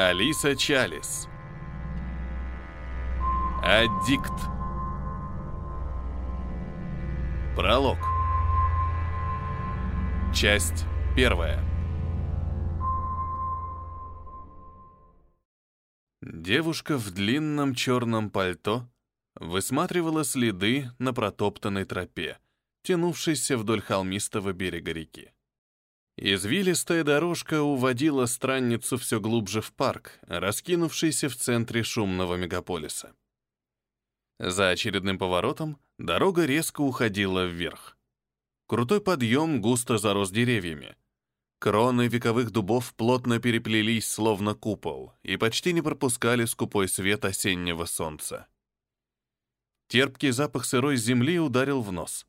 Алиса Чалис. Аддикт. Пролог. Часть первая. Девушка в длинном черном пальто высматривала следы на протоптанной тропе, тянувшейся вдоль холмистого берега реки. Извилистая дорожка уводила странницу все глубже в парк, раскинувшийся в центре шумного мегаполиса. За очередным поворотом дорога резко уходила вверх. Крутой подъем густо зарос деревьями. Кроны вековых дубов плотно переплелись, словно купол, и почти не пропускали скупой свет осеннего солнца. Терпкий запах сырой земли ударил в нос.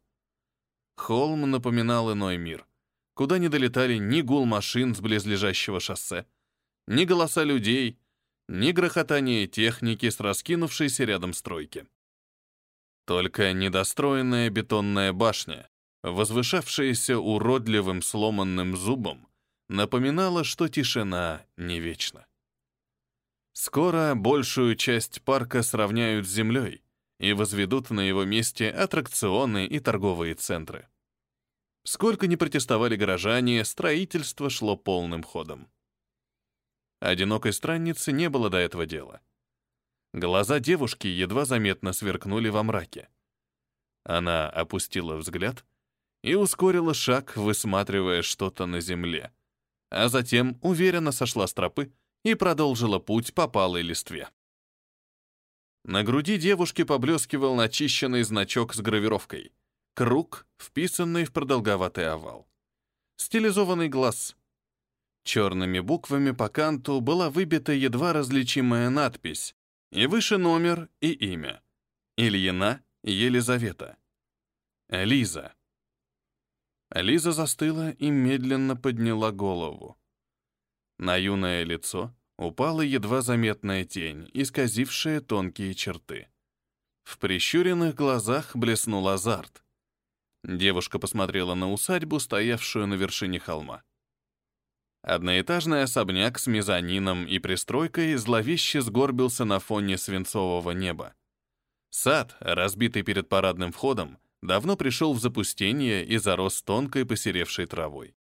Холм напоминал иной мир, куда не долетали ни гул машин с близлежащего шоссе, ни голоса людей, ни грохотание техники с раскинувшейся рядом стройки. Только недостроенная бетонная башня, возвышавшаяся уродливым сломанным зубом, напоминала, что тишина не вечна. Скоро большую часть парка сравняют с землей и возведут на его месте аттракционы и торговые центры. Сколько ни протестовали горожане, строительство шло полным ходом. Одинокой страннице не было до этого дела. Глаза девушки едва заметно сверкнули во мраке. Она опустила взгляд и ускорила шаг, высматривая что-то на земле, а затем уверенно сошла с тропы и продолжила путь по палой листве. На груди девушки поблескивал начищенный значок с гравировкой. Круг, вписанный в продолговатый овал. Стилизованный глаз. Черными буквами по канту была выбита едва различимая надпись и выше номер и имя. Ильина Елизавета. Лиза. Лиза застыла и медленно подняла голову. На юное лицо упала едва заметная тень, исказившая тонкие черты. В прищуренных глазах блеснул азарт. Девушка посмотрела на усадьбу, стоявшую на вершине холма. Одноэтажный особняк с мезонином и пристройкой зловеще сгорбился на фоне свинцового неба. Сад, разбитый перед парадным входом, давно пришел в запустение и зарос тонкой посеревшей травой.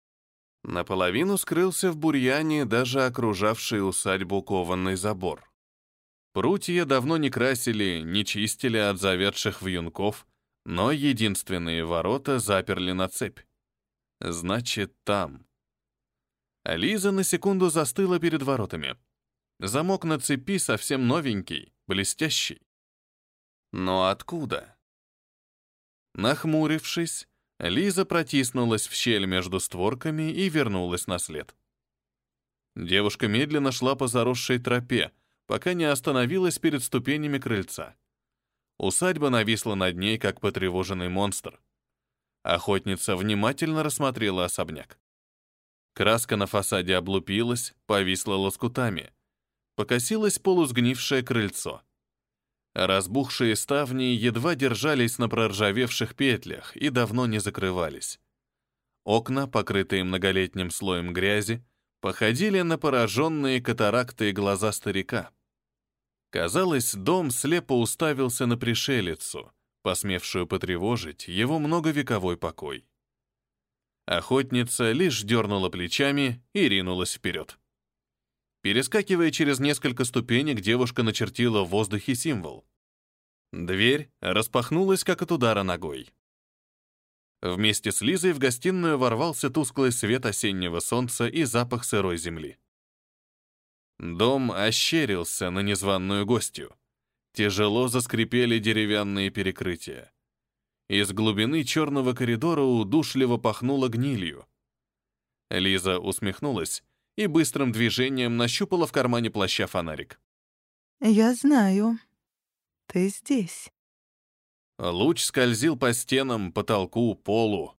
Наполовину скрылся в бурьяне даже окружавший усадьбу кованный забор. Прутья давно не красили, не чистили от заведших вьюнков, но единственные ворота заперли на цепь. Значит, там. Лиза на секунду застыла перед воротами. Замок на цепи совсем новенький, блестящий. Но откуда? Нахмурившись, Лиза протиснулась в щель между створками и вернулась на след. Девушка медленно шла по заросшей тропе, пока не остановилась перед ступенями крыльца. Усадьба нависла над ней, как потревоженный монстр. Охотница внимательно рассмотрела особняк. Краска на фасаде облупилась, повисла лоскутами. Покосилось полусгнившее крыльцо. Разбухшие ставни едва держались на проржавевших петлях и давно не закрывались. Окна, покрытые многолетним слоем грязи, походили на пораженные катаракты глаза старика. Казалось, дом слепо уставился на пришелицу, посмевшую потревожить его многовековой покой. Охотница лишь дернула плечами и ринулась вперед. Перескакивая через несколько ступенек, девушка начертила в воздухе символ. Дверь распахнулась, как от удара ногой. Вместе с Лизой в гостиную ворвался тусклый свет осеннего солнца и запах сырой земли. Дом ощерился на незваную гостью. Тяжело заскрипели деревянные перекрытия. Из глубины черного коридора удушливо пахнуло гнилью. Лиза усмехнулась и быстрым движением нащупала в кармане плаща фонарик. «Я знаю. Ты здесь». Луч скользил по стенам, потолку, полу.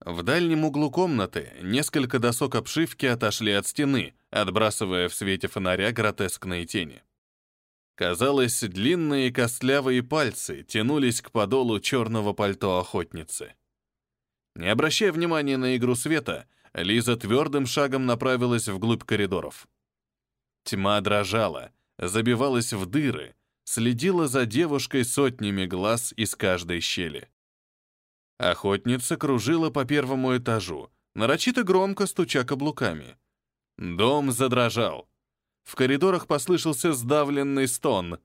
В дальнем углу комнаты несколько досок обшивки отошли от стены, отбрасывая в свете фонаря гротескные тени. Казалось, длинные костлявые пальцы тянулись к подолу черного пальто охотницы. Не обращая внимания на игру света, Лиза твердым шагом направилась вглубь коридоров. Тьма дрожала, забивалась в дыры, следила за девушкой сотнями глаз из каждой щели. Охотница кружила по первому этажу, нарочито громко стуча каблуками. Дом задрожал. В коридорах послышался сдавленный стон.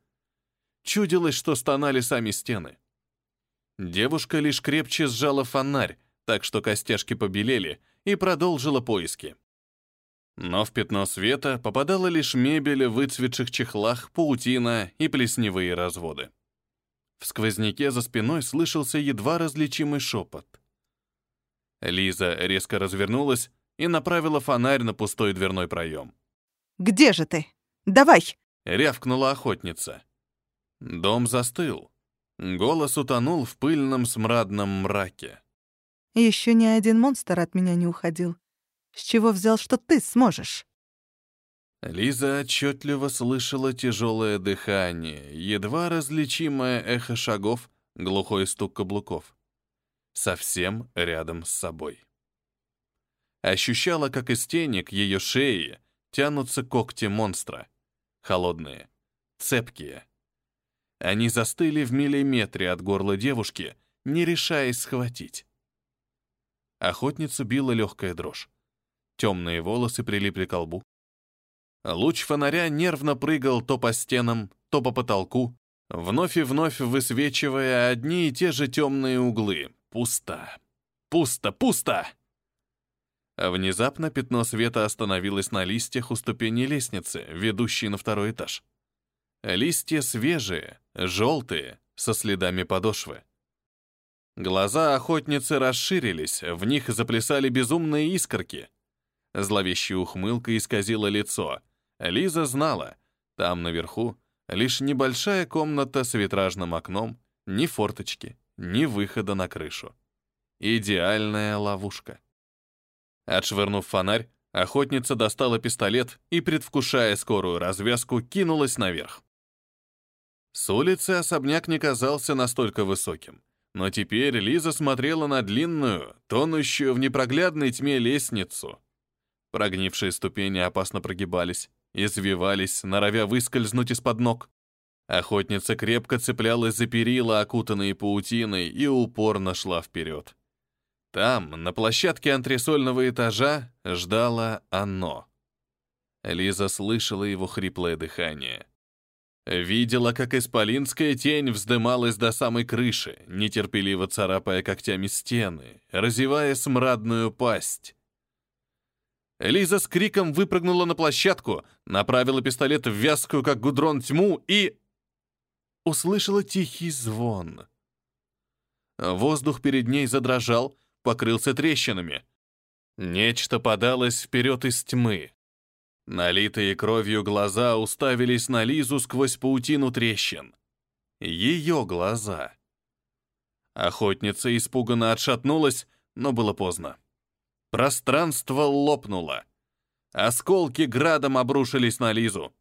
Чудилось, что стонали сами стены. Девушка лишь крепче сжала фонарь, так что костяшки побелели, и продолжила поиски. Но в пятно света попадала лишь мебель в выцветших чехлах, паутина и плесневые разводы. В сквозняке за спиной слышался едва различимый шепот. Лиза резко развернулась и направила фонарь на пустой дверной проем. «Где же ты? Давай!» — рявкнула охотница. Дом застыл. Голос утонул в пыльном смрадном мраке. Еще ни один монстр от меня не уходил. С чего взял, что ты сможешь?» Лиза отчетливо слышала тяжелое дыхание, едва различимое эхо шагов, глухой стук каблуков. Совсем рядом с собой. Ощущала, как из тени к ее шее тянутся когти монстра. Холодные, цепкие. Они застыли в миллиметре от горла девушки, не решаясь схватить. Охотницу била легкая дрожь. Темные волосы прилипли к лбу. Луч фонаря нервно прыгал то по стенам, то по потолку, вновь и вновь высвечивая одни и те же темные углы. Пусто. Пусто, пусто! Внезапно пятно света остановилось на листьях у ступени лестницы, ведущей на второй этаж. Листья свежие, желтые, со следами подошвы. Глаза охотницы расширились, в них заплясали безумные искорки. Зловещая ухмылка исказила лицо. Лиза знала, там наверху лишь небольшая комната с витражным окном, ни форточки, ни выхода на крышу. Идеальная ловушка. Отшвырнув фонарь, охотница достала пистолет и, предвкушая скорую развязку, кинулась наверх. С улицы особняк не казался настолько высоким. Но теперь Лиза смотрела на длинную, тонущую в непроглядной тьме лестницу. Прогнившие ступени опасно прогибались, извивались, норовя выскользнуть из-под ног. Охотница крепко цеплялась за перила, окутанные паутиной, и упорно шла вперед. Там, на площадке антресольного этажа, ждало оно. Лиза слышала его хриплое дыхание. Видела, как исполинская тень вздымалась до самой крыши, нетерпеливо царапая когтями стены, разевая смрадную пасть. Лиза с криком выпрыгнула на площадку, направила пистолет в вязкую, как гудрон, тьму и... Услышала тихий звон. Воздух перед ней задрожал, покрылся трещинами. Нечто подалось вперед из тьмы. Налитые кровью глаза уставились на Лизу сквозь паутину трещин. Ее глаза. Охотница испуганно отшатнулась, но было поздно. Пространство лопнуло. Осколки градом обрушились на Лизу.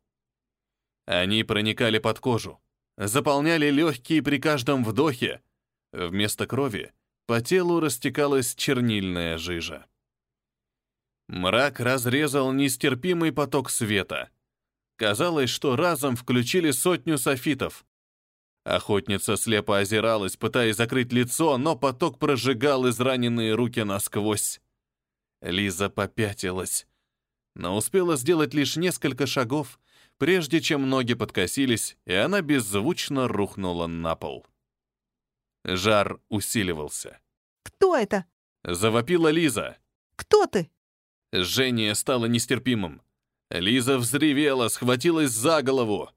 Они проникали под кожу, заполняли легкие при каждом вдохе. Вместо крови по телу растекалась чернильная жижа. Мрак разрезал нестерпимый поток света. Казалось, что разом включили сотню софитов. Охотница слепо озиралась, пытаясь закрыть лицо, но поток прожигал израненные руки насквозь. Лиза попятилась, но успела сделать лишь несколько шагов, прежде чем ноги подкосились, и она беззвучно рухнула на пол. Жар усиливался. «Кто это?» — завопила Лиза. «Кто ты?» Жжение стало нестерпимым. Лиза взревела, схватилась за голову.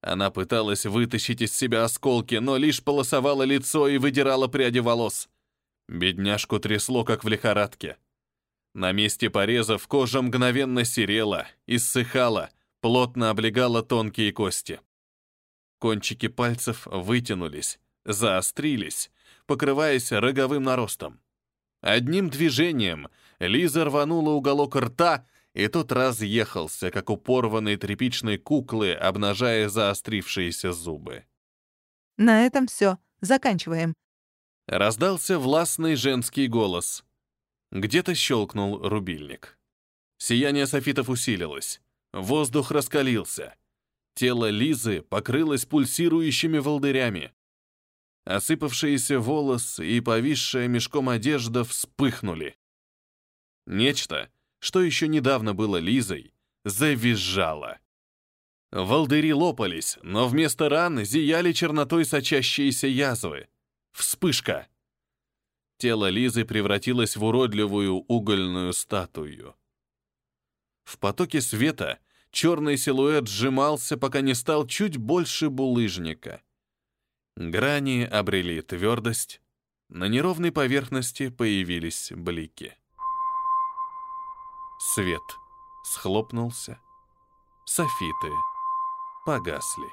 Она пыталась вытащить из себя осколки, но лишь полосовала лицо и выдирала пряди волос. Бедняжку трясло, как в лихорадке. На месте порезов кожа мгновенно серела, иссыхала, плотно облегала тонкие кости. Кончики пальцев вытянулись, заострились, покрываясь роговым наростом. Одним движением Лиза рванула уголок рта, и тот разъехался, как у порванной тряпичной куклы, обнажая заострившиеся зубы. «На этом все. Заканчиваем». Раздался властный женский голос. Где-то щелкнул рубильник. Сияние софитов усилилось. Воздух раскалился. Тело Лизы покрылось пульсирующими волдырями. Осыпавшиеся волосы и повисшая мешком одежда вспыхнули. Нечто, что еще недавно было Лизой, завизжало. Волдыри лопались, но вместо ран зияли чернотой сочащиеся язвы. Вспышка. Тело Лизы превратилось в уродливую угольную статую. В потоке света черный силуэт сжимался, пока не стал чуть больше булыжника. Грани обрели твердость, на неровной поверхности появились блики. Свет схлопнулся, софиты погасли.